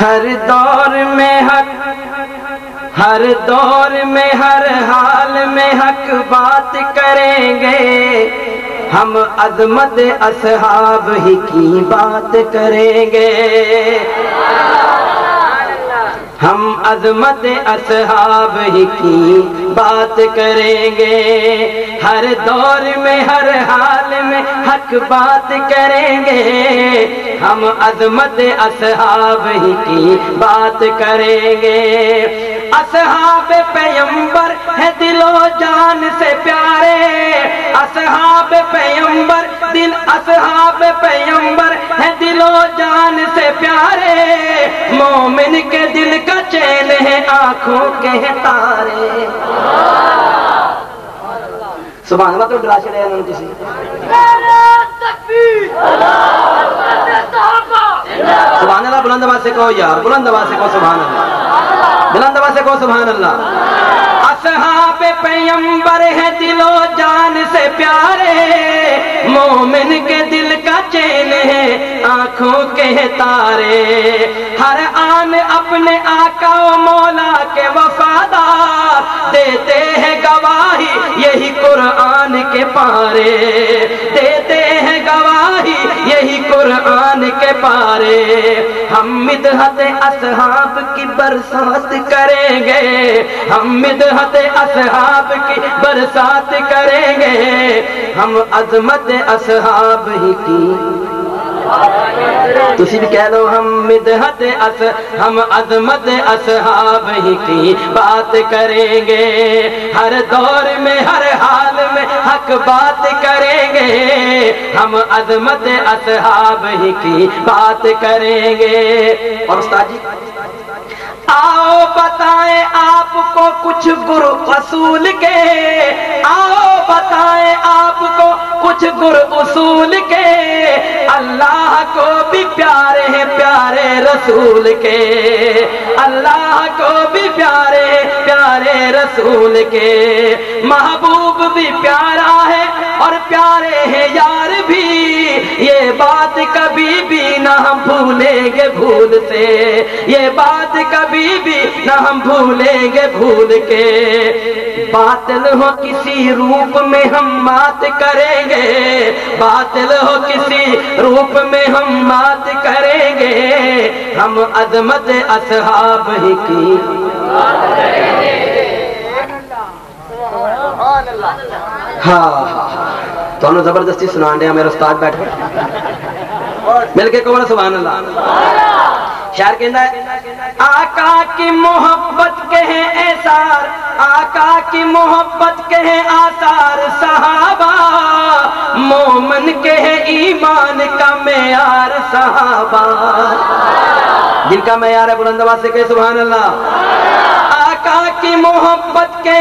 ہر دور میں حق، ہر دور میں، ہر حال میں حق بات کریں گے۔ ہم عظمت اصحاب ہی کی بات کریں گے۔ ہم عظمت اصحاب ہی کی بات کریں گے۔ ہر دور میں، ہر حال میں حق بات کریں گے۔ ہم عظمت اصحاب ہی کی بات کریں گے۔ اصحاب پیمبر ہے دل و جان سے پیارے۔ اصحاب پیمبر دل، اصحاب پیمبر ہے دل و جان سے پیارے۔ مومن کے دل کا چین ہے آنکھوں کے تارے۔ سبحان اللہ تو ڈرا چڑے انہوں کسی۔ سبحان اللہ، بلند آواز سے کہو یار، بلند آواز سے کہو سبحان اللہ۔ بلند آواز سے کہو سبحان اللہ۔ اصحاب پیمبر ہے دل و جان سے پیارے۔ مومن کے دل کا چین ہے، آنکھوں کے تارے۔ ہر آن اپنے آقا و مولا کے وفادار دیتے ہیں گواہی، یہی قرآن کے پارے دیتے ہیں گواہی، یہی قرآن کے پارے۔ ہم مدحت اصحاب کی برسات کریں گے، ہم مدحت اصحاب کی برسات کریں گے۔ ہم عظمت اصحاب ہی کی تسی بھی کہہ لو ہم مدحت اس، ہم عظمت اصحاب ہی کی بات کریں گے۔ ہر دور میں، ہر حال میں حق بات کریں گے۔ ہم عظمت اصحاب ہی کی بات کریں گے۔ اور استاد جی آؤ بتائیں آپ کو کچھ گر اصول کے۔ آؤ بتائیں آپ کو کچھ گر اصول کے، اللہ کو بھی پیارے ہیں پیارے رسول کے۔ اللہ کو بھی پیارے پیارے رسول کے۔ محبوب بھی پیارا ہے اور پیارے ہیں یار بھی۔ یہ بات کبھی بھی نہ ہم بھولیں گے بھول سے یہ بات کبھی بھی نہ ہم بھولیں گے بھول کے۔ باطل ہو کسی روپ میں ہم مات کریں گے۔ باطل ہو کسی روپ میں ہم مات کریں گے۔ ہم عظمت اصحاب ہی کی۔ ہاں۔, ہاں،, ہاں۔ تو زبردستی سنا دیا میرا استاد بیٹھے مل کے کون سبحان اللہ شاعر کہتا ہے، آقا کی محبت کے ہیں احسار آقا کی محبت کے ہیں آثار۔ صحابہ، مومن کے ہیں ایمان کا معیار۔ صحابہ جن کا معیار ہے بلند سے کہ سبحان اللہ آقا کی محبت کے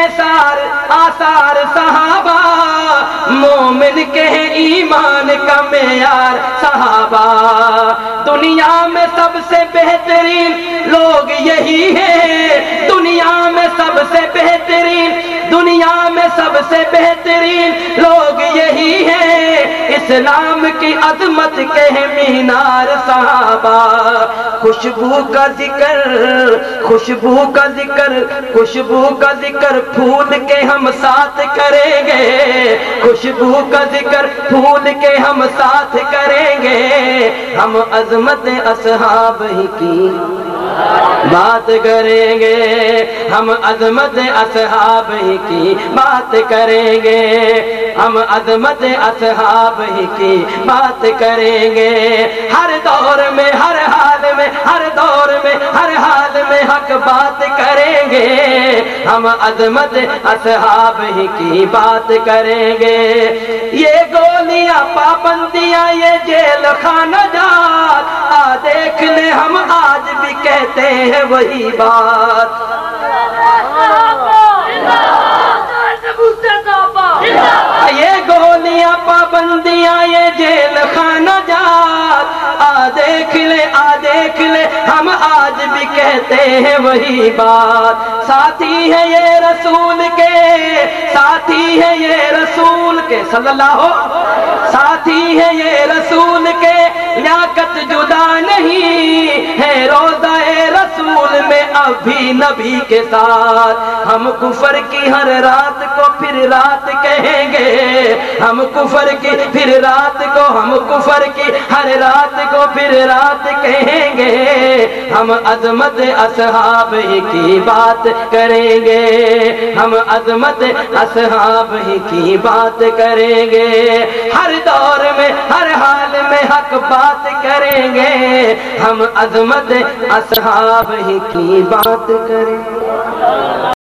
احسار آثار۔ صحابہ ایمان کا معیار صحابہ۔ دنیا میں سب سے بہترین لوگ یہی ہیں۔ دنیا میں سب سے بہترین، دنیا میں سب سے بہترین لوگ یہی ہیں۔ اسلام کی عظمت کے مینار صحابہ، خوشبو کا ذکر، خوشبو کا ذکر، خوشبو کا ذکر پھول کے ہم ساتھ کریں گے۔ خوشبو کا ذکر پھول کے ہم ساتھ کریں گے۔ ہم عظمت اصحاب ہی کی۔ بات کریں گے، ہم عظمت اصحاب ہی کی بات کریں گے۔ ہم عظمت اصحاب ہی کی بات کریں گے۔ ہر دور میں، ہر حال میں، ہر دور میں، ہر حال میں حق بات کریں گے۔ ہم عظمت اصحاب ہی کی بات کریں گے۔ یہ گولیاں، پابندیاں، یہ جیل خانہ جات دیکھ لے ہم آج بھی کہتے ہیں وہی بات۔ یہ گولیاں، پابندیاں، یہ جیل خانہ جات۔ آ دیکھ لے، آ دیکھ لے، ہم آج بھی کہتے ہیں وہی بات۔ ساتھی ہے یہ رسول کے، ساتھی ہے یہ رسول کے، صلی اللہ ہو ساتھی ہے یہ رسول کے لیاقت جدا نہیں ہے رو اب بھی نبی کے ساتھ۔ ہم کفر کی ہر رات کو پھر رات کہیں گے۔ ہم کفر کی پھر رات کو، ہم کفر کی ہر رات کو پھر رات کہیں گے۔ ہم عظمت اصحاب ہی کی بات کریں گے۔ ہم عظمت اصحاب ہی کی بات کریں گے۔ ہر دور میں، ہر حال میں حق بات کریں گے۔ ہم عظمت اصحاب ہی کی بات کریں۔ گے